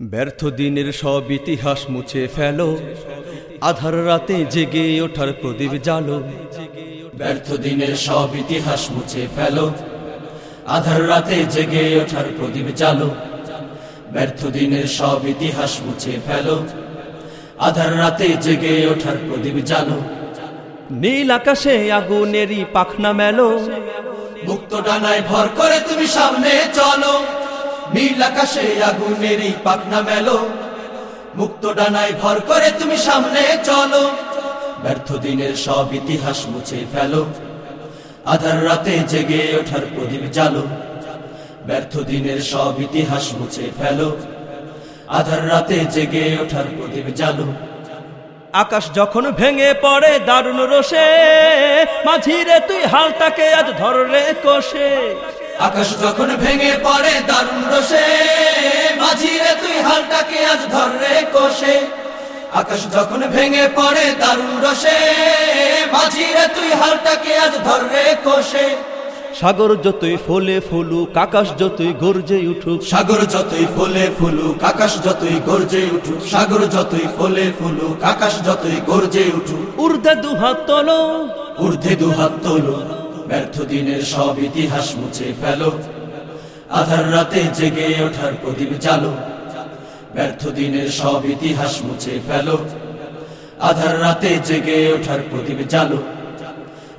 ব্যর্থ দিনের সব ইতিহাস মুছে ফেলো। আধার রাতে জেগে ওঠার প্রদীপ জালো ব্যর্থ দিনের সব ইতিহাস মুছে ফেলো। আধার রাতে জেগে ওঠার প্রদীপ চালো ব্যর্থ দিনের সব ইতিহাস মুছে ফেলো। আধার রাতে জেগে ওঠার প্রদীপ জালো নীল আকাশে আগুনেরই পাখনা মেলো। মুক্ত ডানায় ভর করে তুমি সামনে চলো। নীল আকাশে আগুনেরই পাখনা মেলো। মুক্ত ডানায় ভর করে তুমি সামনে চলো। ব্যর্থ দিনের সব ইতিহাস মুছে ফেলো। আধার রাতে জেগে ওঠার প্রদীপ জালো ব্যর্থ দিনের সব ইতিহাস মুছে ফেলো। আধার রাতে জেগে ওঠার প্রদীপ জালো আকাশ যখন ভেঙে পড়ে দারুণ রোষে, মাঝিরে তুই হালটাকে আজ ধর রে কষে। আকাশ যখন ভেঙে পড়ে দারুণ রসে। মাঝিরে তুই হালটাকে আজ ধর রে কোষে। আকাশ যখন ভেঙে পড়ে দারুণ রসে। মাঝিরে তুই হালটাকে আজ ধর রে কোষে। সাগর যতই ফলে ফুলুক আকাশ যতই গর্জে উঠুক। সাগর যতই ফলে ফুলুক আকাশ যতই গর্জে উঠুক। সাগর যতই ফলে ফুলুক আকাশ যতই গর্জে উঠুক। ঊর্ধ্বে দুহাত তোলো। ঊর্ধ্বে দুহাত তোলো। ব্যর্থ দিনের সব ইতিহাস মুছে ফেলো। আধার রাতে জেগে ওঠার প্রদীপ চালো ব্যর্থ দিনের সব ইতিহাস মুছে ফেলো। আধার রাতে জেগে ওঠার প্রদীপ চালো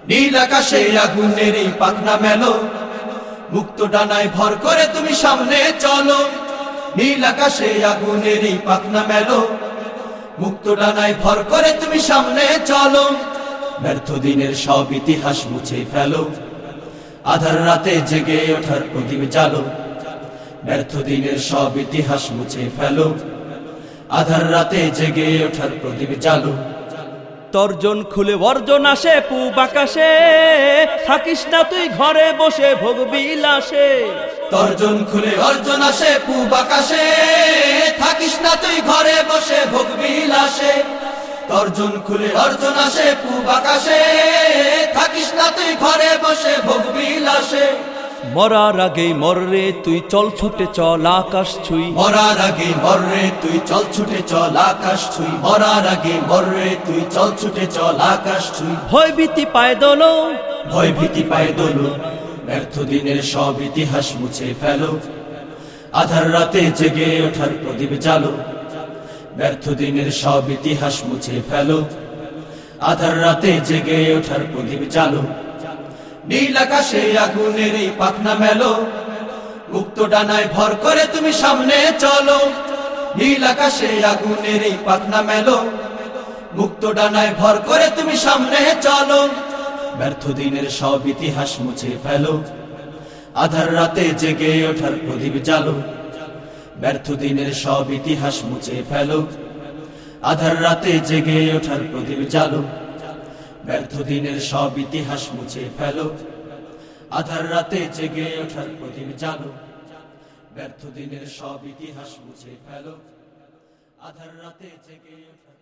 নীল আকাশে আগুনের এই পাখনা মেলো। মুক্ত ডানায় ভর করে তুমি সামনে চলো। নীল আকাশে আগুনের এই পাখনা মেলো। মুক্ত ডানায় ভর করে তুমি সামনে চলো। ব্যর্থ দিনের সব ইতিহাস মুছে ফেলো। আধার রাতে জেগে ওঠার প্রদীপ জালো ব্যর্থ দিনের সব ইতিহাস মুছে ফেলো। আধার রাতে জেগে ওঠার প্রদীপ জালো তর্জন খুলে বর্জন আসে পূব আকাশে। থাকিস না তুই ঘরে বসে ভোগ বিলাসে। তর্জন খুলে অর্জন আসে পূব আকাশে। থাকিস না তুই ঘরে বসে ভোগ বিলাসে। তর্জন খুলে অর্জন আসে পূব আকাশে। থাকিস না তুই ঘরে বসে ভোগ বিলাসে। মরার আগেই মররে তুই চল ছুটে চল আকাশ ছুই। মরার আগে মররে তুই চল ছুটে চল আকাশ ছুই। মরার আগে মররে তুই চল ছুটে চল আকাশ ছুই। ভয় ভীতি পায় দোলো। ভয় ভীতি পায় দোলো। ব্যর্থ দিনের সব ইতিহাস মুছে ফেলো। আধার রাতে জেগে ওঠার প্রদীপ জালো ব্যর্থ দিনের সব ইতিহাস মুছে ফেলো। আধার রাতে জেগে ওঠার প্রদীপ জালো নীল আকাশে আগুনের এই পাখনা মেলো। মুক্ত ডানায় ভর করে তুমি সামনে চলো। নীল আকাশে আগুনের এই পাখনা মেলো। মুক্ত ডানায় ভর করে তুমি সামনে চলো। ব্যর্থ দিনের সব ইতিহাস মুছে ফেলো। আধার রাতে জেগে ওঠার প্রদীপ জালো ব্যর্থ দিনের সব ইতিহাস মুছে ফেলো। আধার রাতে জেগে ওঠার প্রদীপ জালো ব্যর্থ দিনের সব ইতিহাস মুছে ফেলো। আধার রাতে জেগে ওঠার প্রদীপ জালো ব্যর্থ দিনের সব ইতিহাস মুছে ফেলো। আধার রাতে জেগে ওঠার